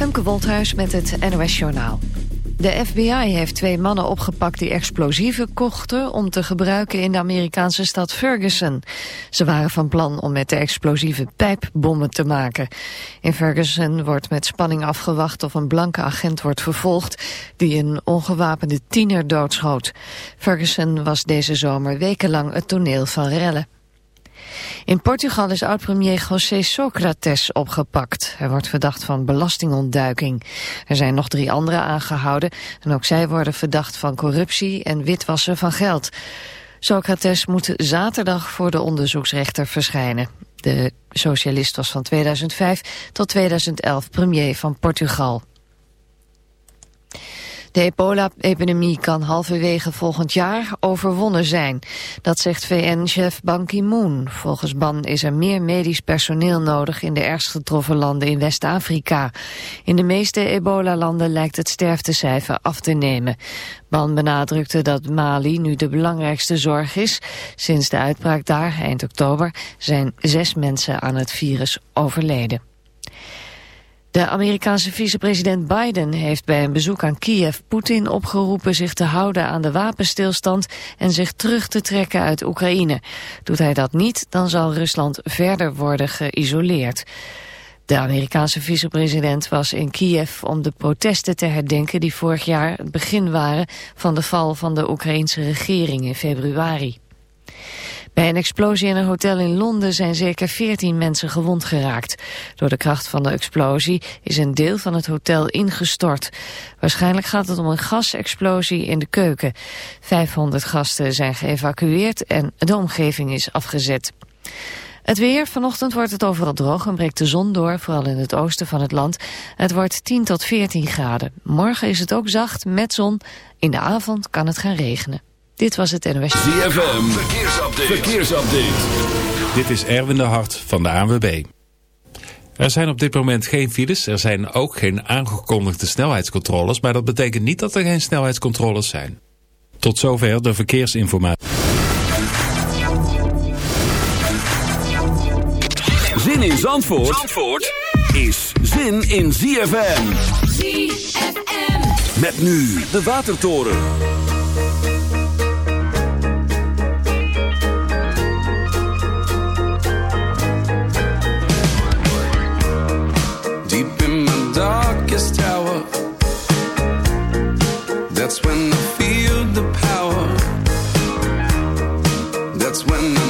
Femke Wolthuis met het NOS Journaal. De FBI heeft twee mannen opgepakt die explosieven kochten... om te gebruiken in de Amerikaanse stad Ferguson. Ze waren van plan om met de explosieve pijpbommen te maken. In Ferguson wordt met spanning afgewacht of een blanke agent wordt vervolgd... die een ongewapende tiener doodschoot. Ferguson was deze zomer wekenlang het toneel van rellen. In Portugal is oud-premier José Socrates opgepakt. Hij wordt verdacht van belastingontduiking. Er zijn nog drie anderen aangehouden en ook zij worden verdacht van corruptie en witwassen van geld. Socrates moet zaterdag voor de onderzoeksrechter verschijnen. De socialist was van 2005 tot 2011 premier van Portugal. De ebola-epidemie kan halverwege volgend jaar overwonnen zijn. Dat zegt VN-chef Ban Ki-moon. Volgens Ban is er meer medisch personeel nodig in de ergst getroffen landen in West-Afrika. In de meeste ebola-landen lijkt het sterftecijfer af te nemen. Ban benadrukte dat Mali nu de belangrijkste zorg is. Sinds de uitbraak daar, eind oktober, zijn zes mensen aan het virus overleden. De Amerikaanse vicepresident Biden heeft bij een bezoek aan Kiev Poetin opgeroepen zich te houden aan de wapenstilstand en zich terug te trekken uit Oekraïne. Doet hij dat niet, dan zal Rusland verder worden geïsoleerd. De Amerikaanse vicepresident was in Kiev om de protesten te herdenken die vorig jaar het begin waren van de val van de Oekraïnse regering in februari. Bij een explosie in een hotel in Londen zijn zeker 14 mensen gewond geraakt. Door de kracht van de explosie is een deel van het hotel ingestort. Waarschijnlijk gaat het om een gasexplosie in de keuken. 500 gasten zijn geëvacueerd en de omgeving is afgezet. Het weer, vanochtend wordt het overal droog en breekt de zon door, vooral in het oosten van het land. Het wordt 10 tot 14 graden. Morgen is het ook zacht met zon. In de avond kan het gaan regenen. Dit was het NOS. ZFM, verkeersupdate. verkeersupdate. Dit is Erwin de Hart van de ANWB. Er zijn op dit moment geen files. Er zijn ook geen aangekondigde snelheidscontroles. Maar dat betekent niet dat er geen snelheidscontroles zijn. Tot zover de verkeersinformatie. Zin in Zandvoort, Zandvoort is zin in ZFM. ZFM. Met nu de Watertoren. That's when I feel the power. That's when I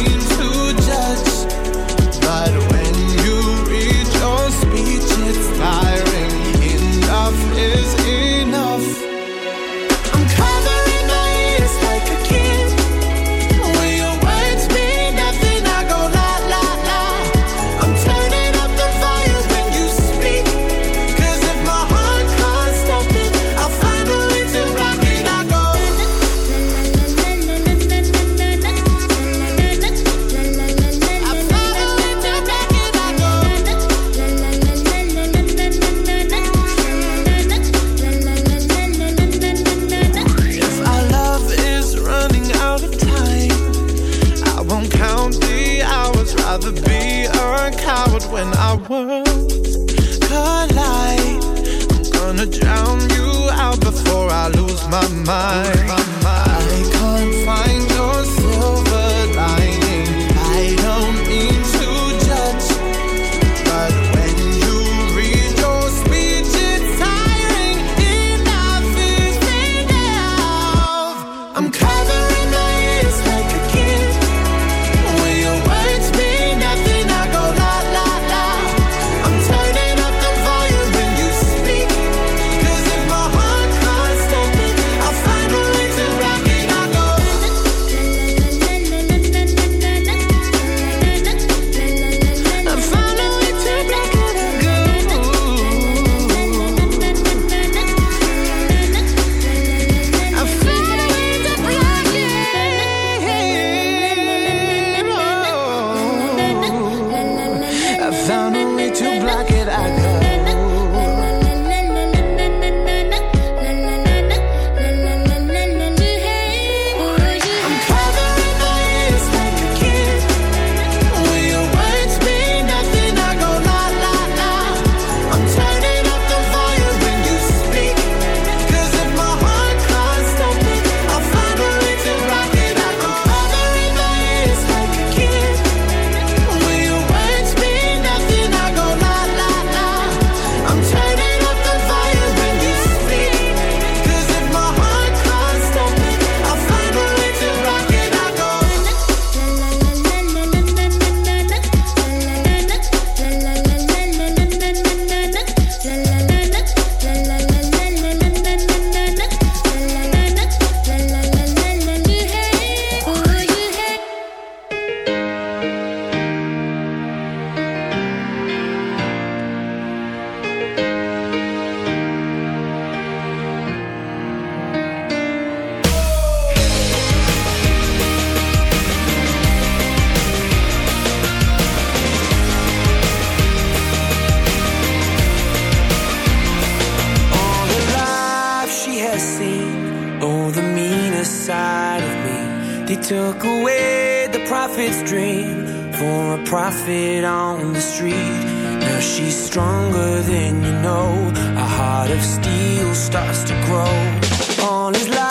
my mind. on his life.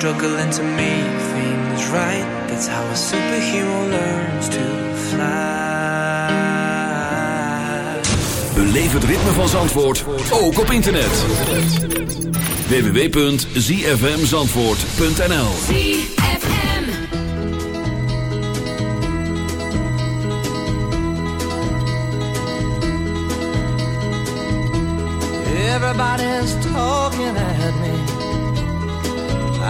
struggling to make things right. That's how a superhero learns to fly. Beleef het ritme van Zandvoort, ook op internet. www.zfmzandvoort.nl ZFM. Everybody's talking at me.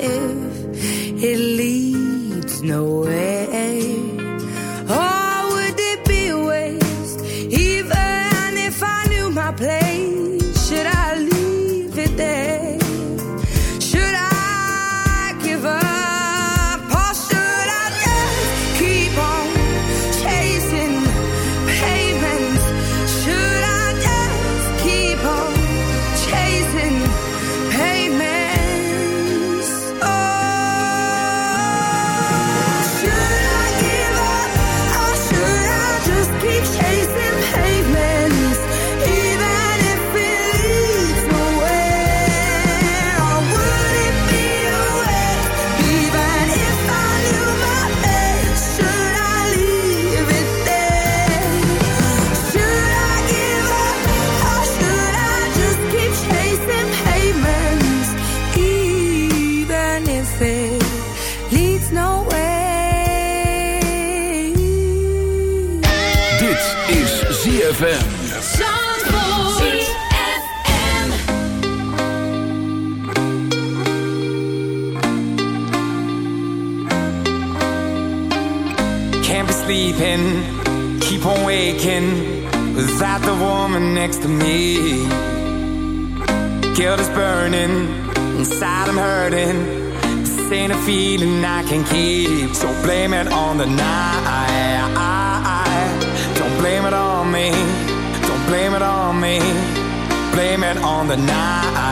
in on the night.